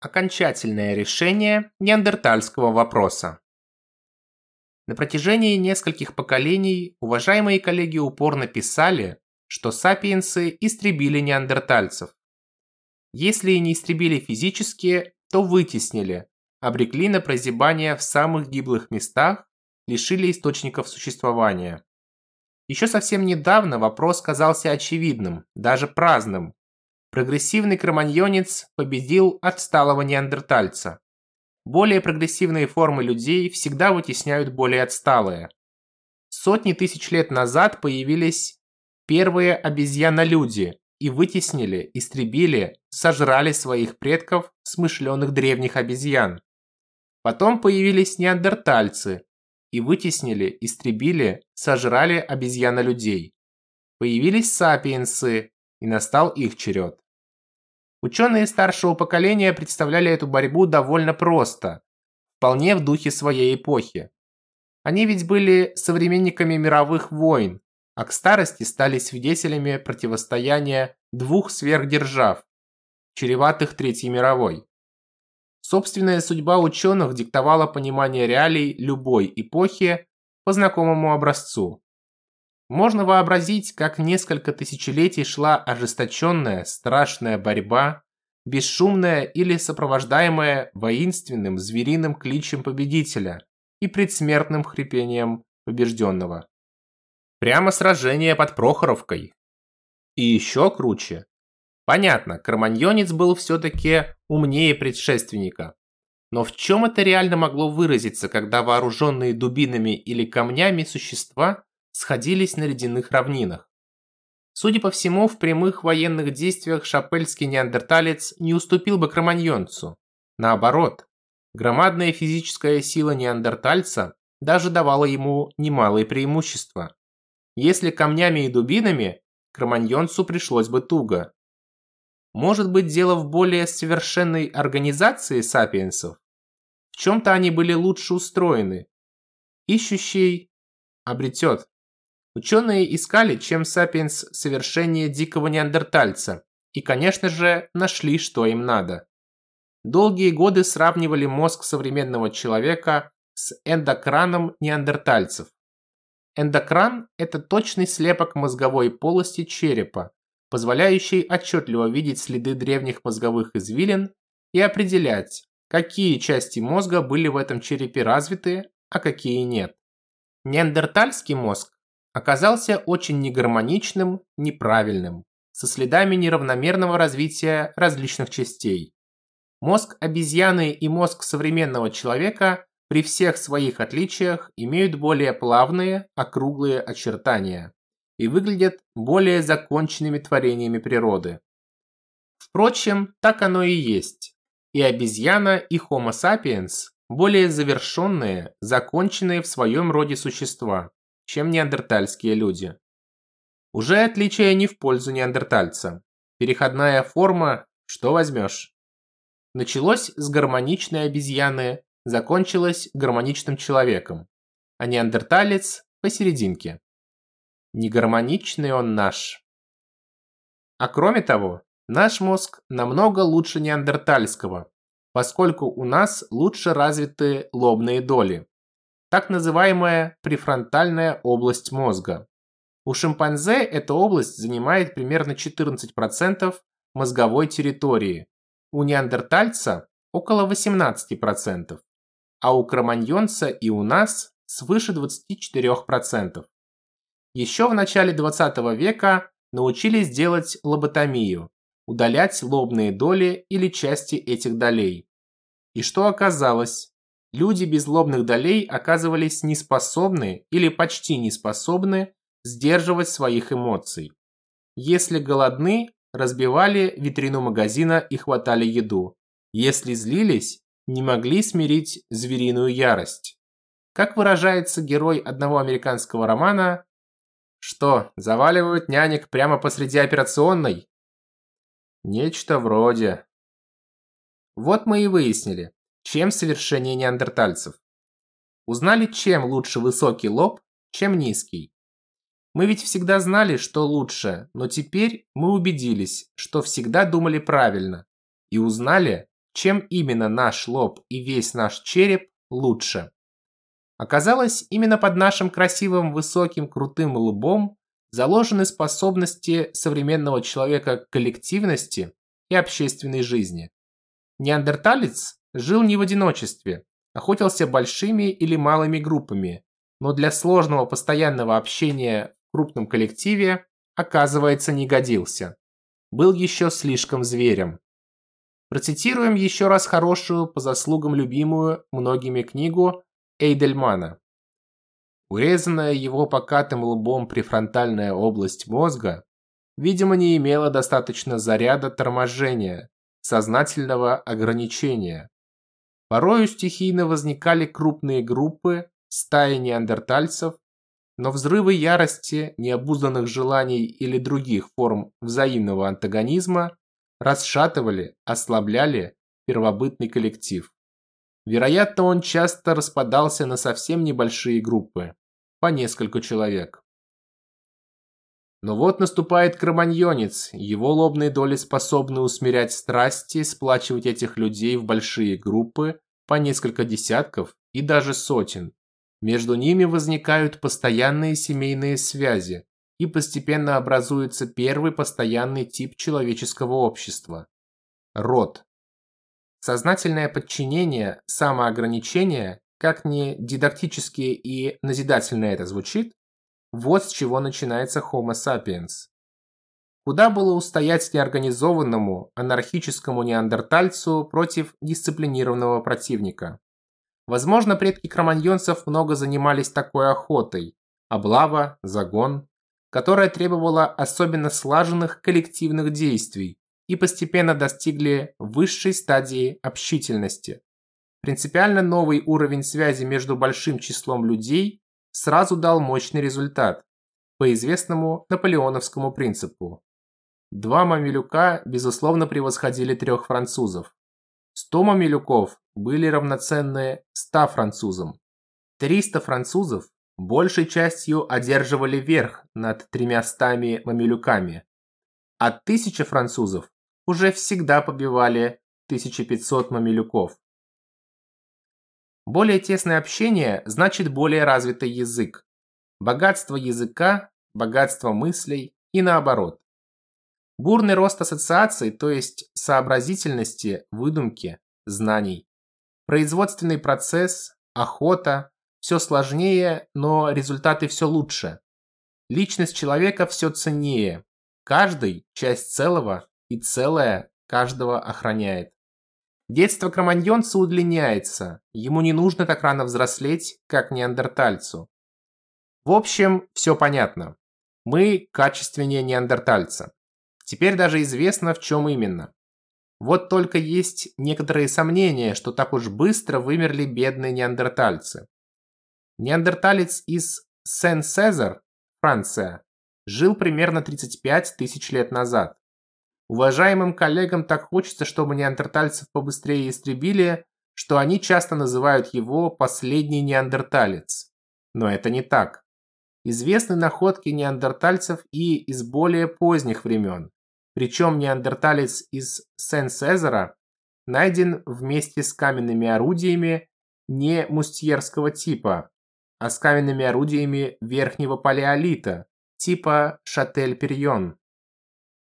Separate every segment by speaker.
Speaker 1: Окончательное решение неандертальского вопроса. На протяжении нескольких поколений уважаемые коллеги упорно писали, что сапиенсы истребили неандертальцев. Если и не истребили физически, то вытеснили, обрекли на прозябание в самых гиблых местах, лишили источников существования. Еще совсем недавно вопрос казался очевидным, даже праздным, Прогрессивный кроманьонец победил отсталого неандертальца. Более прогрессивные формы людей всегда вытесняют более отсталые. Сотни тысяч лет назад появились первые обезьянолюди и вытеснили, истребили, сожрали своих предков, смышленых древних обезьян. Потом появились неандертальцы и вытеснили, истребили, сожрали обезьянолюдей. Появились сапиенсы, и настал их черед. Ученые старшего поколения представляли эту борьбу довольно просто, вполне в духе своей эпохи. Они ведь были современниками мировых войн, а к старости стали свидетелями противостояния двух сверхдержав, чреватых Третьей мировой. Собственная судьба ученых диктовала понимание реалий любой эпохи по знакомому образцу. Можно вообразить, как несколько тысячелетий шла ожесточенная, страшная борьба, бесшумная или сопровождаемая воинственным звериным кличем победителя и предсмертным хрипением побежденного. Прямо сражение под Прохоровкой. И еще круче. Понятно, Карманьонец был все-таки умнее предшественника. Но в чем это реально могло выразиться, когда вооруженные дубинами или камнями существа сходились на ледяных равнинах. Судя по всему, в прямых военных действиях шапельский неандерталец не уступил бы кроманьонцу. Наоборот, громадная физическая сила неандертальца даже давала ему немалые преимущества. Если камнями и дубинами, кроманьонцу пришлось бы туго. Может быть дело в более совершенной организации сапиенсов? В чем-то они были лучше устроены. Ищущий обретет. Ученые искали, чем сапиенс совершение дикого неандертальца, и, конечно же, нашли, что им надо. Долгие годы сравнивали мозг современного человека с эндокраном неандертальцев. Эндокран – это точный слепок мозговой полости черепа, позволяющий отчетливо видеть следы древних мозговых извилин и определять, какие части мозга были в этом черепе развиты, а какие нет. Неандертальский мозг оказался очень негармоничным, неправильным, со следами неравномерного развития различных частей. Мозг обезьяны и мозг современного человека при всех своих отличиях имеют более плавные, округлые очертания и выглядят более законченными творениями природы. Впрочем, так оно и есть. И обезьяна, и Homo sapiens – более завершенные, законченные в своем роде существа чем неандертальские люди. Уже отличие не в пользу неандертальца. Переходная форма «что возьмешь?». Началось с гармоничной обезьяны, закончилось гармоничным человеком, а неандерталец посерединке. Негармоничный он наш. А кроме того, наш мозг намного лучше неандертальского, поскольку у нас лучше развиты лобные доли так называемая префронтальная область мозга. У шимпанзе эта область занимает примерно 14% мозговой территории, у неандертальца около 18%, а у кроманьонца и у нас свыше 24%. Еще в начале 20 века научились делать лоботомию, удалять лобные доли или части этих долей. И что оказалось? Люди без лобных долей оказывались неспособны или почти неспособны сдерживать своих эмоций. Если голодны, разбивали витрину магазина и хватали еду. Если злились, не могли смирить звериную ярость. Как выражается герой одного американского романа, что, заваливают нянек прямо посреди операционной? Нечто вроде. Вот мы и выяснили, чем совершеннее неандертальцев. Узнали, чем лучше высокий лоб, чем низкий. Мы ведь всегда знали, что лучше, но теперь мы убедились, что всегда думали правильно. И узнали, чем именно наш лоб и весь наш череп лучше. Оказалось, именно под нашим красивым, высоким, крутым лбом заложены способности современного человека к коллективности и общественной жизни. Неандерталец жил не в одиночестве, охотился большими или малыми группами, но для сложного постоянного общения в крупном коллективе, оказывается, не годился. Был еще слишком зверем. Процитируем еще раз хорошую, по заслугам любимую многими книгу Эйдельмана. Урезанная его покатым лбом префронтальная область мозга, видимо, не имела достаточно заряда торможения, сознательного ограничения. Порою стихийно возникали крупные группы, стаи неандертальцев, но взрывы ярости, необузданных желаний или других форм взаимного антагонизма расшатывали, ослабляли первобытный коллектив. Вероятно, он часто распадался на совсем небольшие группы, по несколько человек. Но вот наступает кроманьонец, его лобные доли способны усмирять страсти, сплачивать этих людей в большие группы, по несколько десятков и даже сотен. Между ними возникают постоянные семейные связи, и постепенно образуется первый постоянный тип человеческого общества – род. Сознательное подчинение, самоограничение, как ни дидактически и назидательно это звучит, вот с чего начинается Homo sapiens. Куда было устоять неорганизованному, анархическому неандертальцу против дисциплинированного противника? Возможно, предки кроманьонцев много занимались такой охотой. Облава, загон, которая требовала особенно слаженных коллективных действий и постепенно достигли высшей стадии общительности. Принципиально новый уровень связи между большим числом людей сразу дал мощный результат по известному наполеоновскому принципу. Два мамилюка, безусловно, превосходили трех французов. Сто мамилюков были равноценны ста французам. Триста французов большей частью одерживали верх над тремястами мамилюками, а тысяча французов уже всегда побивали 1500 мамилюков. Более тесное общение значит более развитый язык. Богатство языка, богатство мыслей и наоборот. Бурный рост ассоциаций, то есть сообразительности, выдумки, знаний. Производственный процесс, охота, все сложнее, но результаты все лучше. Личность человека все ценнее. Каждый – часть целого, и целое каждого охраняет. Детство кроманьонца удлиняется, ему не нужно так рано взрослеть, как неандертальцу. В общем, все понятно. Мы качественнее неандертальца. Теперь даже известно, в чем именно. Вот только есть некоторые сомнения, что так уж быстро вымерли бедные неандертальцы. Неандерталец из Сен-Сезар, Франция, жил примерно 35 тысяч лет назад. Уважаемым коллегам так хочется, чтобы неандертальцев побыстрее истребили, что они часто называют его «последний неандерталец». Но это не так. Известны находки неандертальцев и из более поздних времен. Причем неандерталец из Сен-Сезара найден вместе с каменными орудиями не мустьерского типа, а с каменными орудиями верхнего палеолита, типа Шатель-Перьон.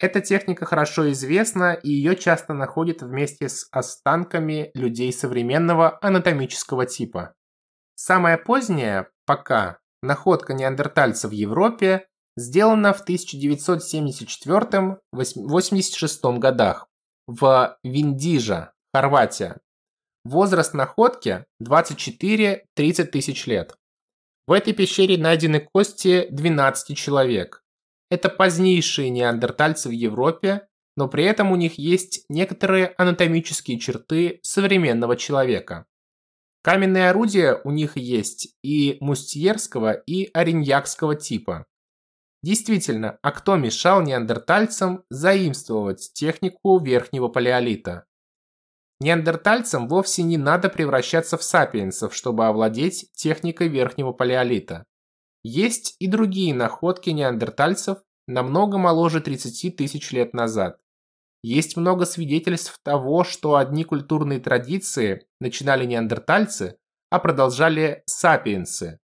Speaker 1: Эта техника хорошо известна и ее часто находят вместе с останками людей современного анатомического типа. Самая поздняя, пока, находка неандертальца в Европе сделана в 1974-86 годах в Виндижа, Хорватия. Возраст находки 24-30 тысяч лет. В этой пещере найдены кости 12 человек. Это позднейшие неандертальцы в Европе, но при этом у них есть некоторые анатомические черты современного человека. Каменные орудия у них есть и мустьерского, и ориньякского типа. Действительно, а кто мешал неандертальцам заимствовать технику верхнего палеолита? Неандертальцам вовсе не надо превращаться в сапиенсов, чтобы овладеть техникой верхнего палеолита. Есть и другие находки неандертальцев намного моложе 30 тысяч лет назад. есть много свидетельств того, что одни культурные традиции начинали неандертальцы, а продолжали сапиенсы.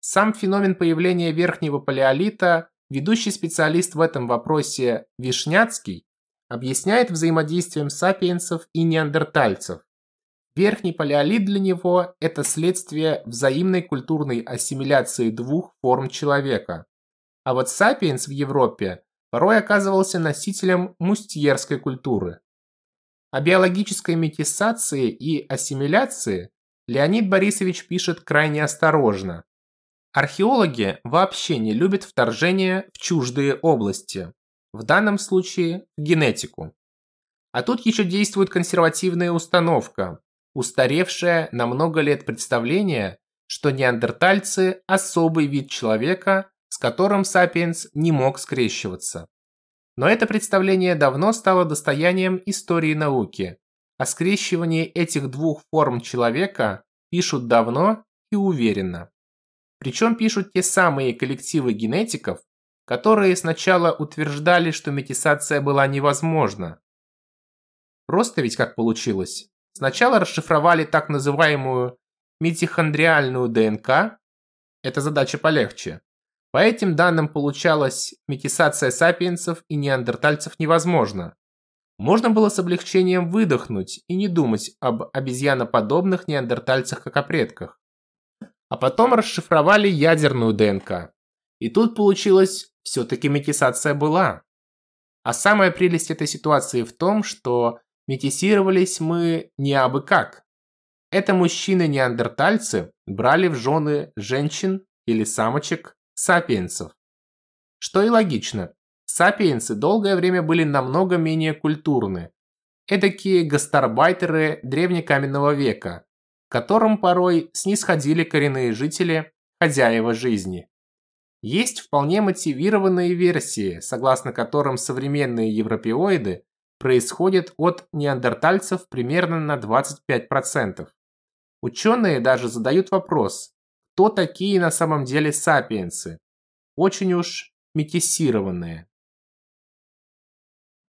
Speaker 1: Сам феномен появления верхнего палеолита, ведущий специалист в этом вопросе Вишняцкий, объясняет взаимодействием сапиенсов и неандертальцев. Верхний палеолит для него – это следствие взаимной культурной ассимиляции двух форм человека. А вот сапиенс в Европе порой оказывался носителем мустьерской культуры. О биологической метисации и ассимиляции Леонид Борисович пишет крайне осторожно. Археологи вообще не любят вторжение в чуждые области, в данном случае генетику. А тут еще действует консервативная установка, устаревшее на много лет представление, что неандертальцы – особый вид человека, с которым сапиенс не мог скрещиваться. Но это представление давно стало достоянием истории науки. О скрещивании этих двух форм человека пишут давно и уверенно. Причем пишут те самые коллективы генетиков, которые сначала утверждали, что метисация была невозможна. Просто ведь как получилось. Сначала расшифровали так называемую митохондриальную ДНК. Это задача полегче. По этим данным получалось, метисация сапиенсов и неандертальцев невозможна. Можно было с облегчением выдохнуть и не думать об обезьяноподобных неандертальцах как о предках. А потом расшифровали ядерную ДНК. И тут получилось, все-таки метисация была. А самая прелесть этой ситуации в том, что метисировались мы не абы как. Это мужчины-неандертальцы брали в жены женщин или самочек сапиенсов. Что и логично. Сапиенсы долгое время были намного менее культурны. Эдакие гастарбайтеры древнекаменного века, которым порой снисходили коренные жители, хозяева жизни. Есть вполне мотивированные версии, согласно которым современные европеоиды происходит от неандертальцев примерно на 25%. Ученые даже задают вопрос, кто такие на самом деле сапиенсы? Очень уж метисированные.